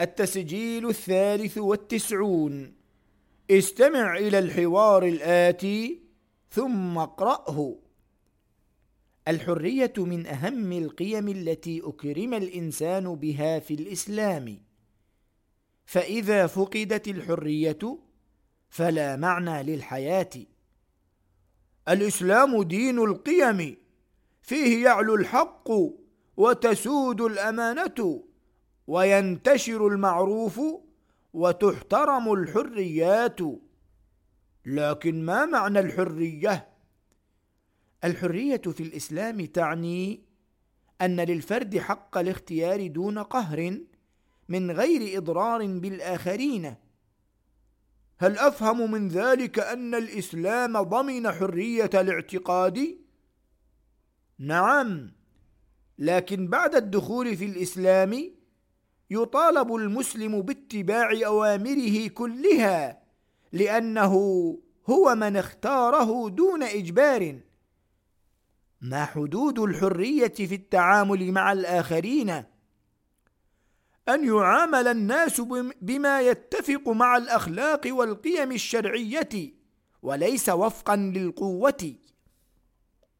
التسجيل الثالث والتسعون. استمع إلى الحوار الآتي ثم اقرأه. الحرية من أهم القيم التي أكرم الإنسان بها في الإسلام. فإذا فقدت الحرية فلا معنى للحياة. الإسلام دين القيم. فيه يعلو الحق وتسود الأمانة. وينتشر المعروف وتحترم الحريات لكن ما معنى الحرية؟ الحرية في الإسلام تعني أن للفرد حق الاختيار دون قهر من غير إضرار بالآخرين هل أفهم من ذلك أن الإسلام ضمن حرية الاعتقاد؟ نعم لكن بعد الدخول في الإسلام يطالب المسلم باتباع أوامره كلها لأنه هو من اختاره دون إجبار. ما حدود الحرية في التعامل مع الآخرين؟ أن يعامل الناس بما يتفق مع الأخلاق والقيم الشرعية وليس وفقا للقوة.